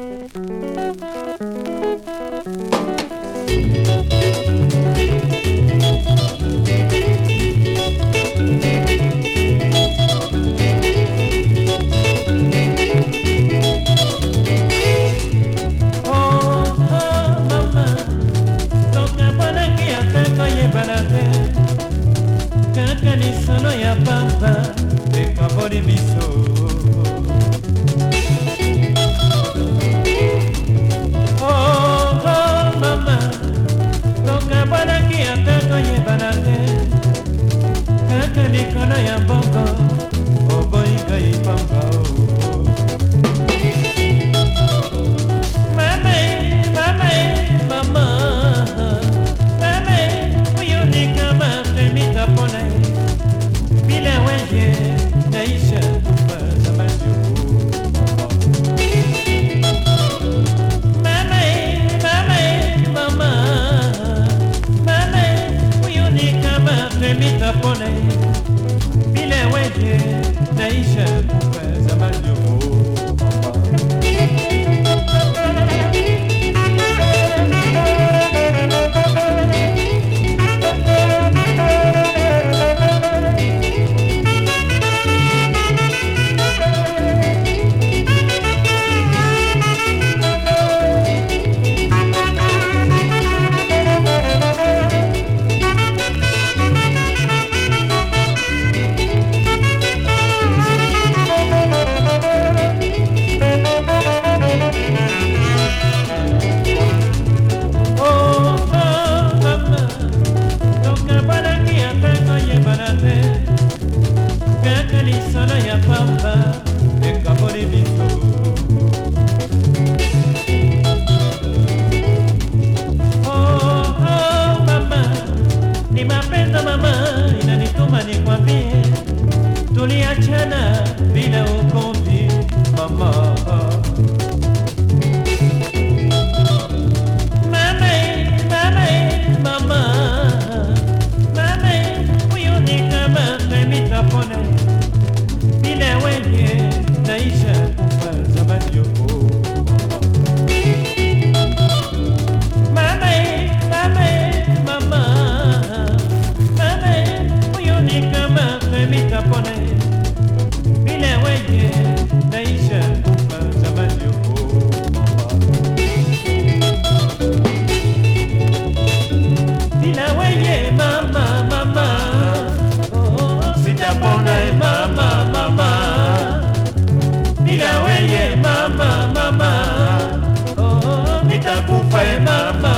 Música mama inanituma nikwambie tuliachana nakufa emama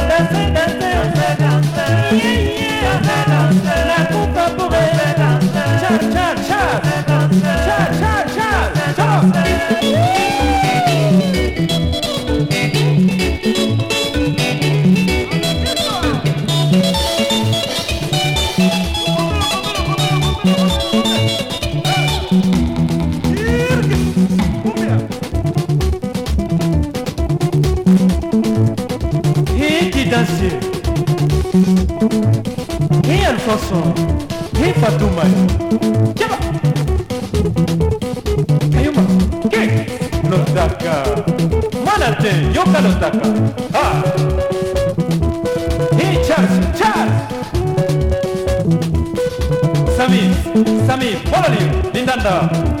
Amen. Yoka lotaka. Ha. Hey Charles, Charles. Samir, Samir, follow you. Lindanda.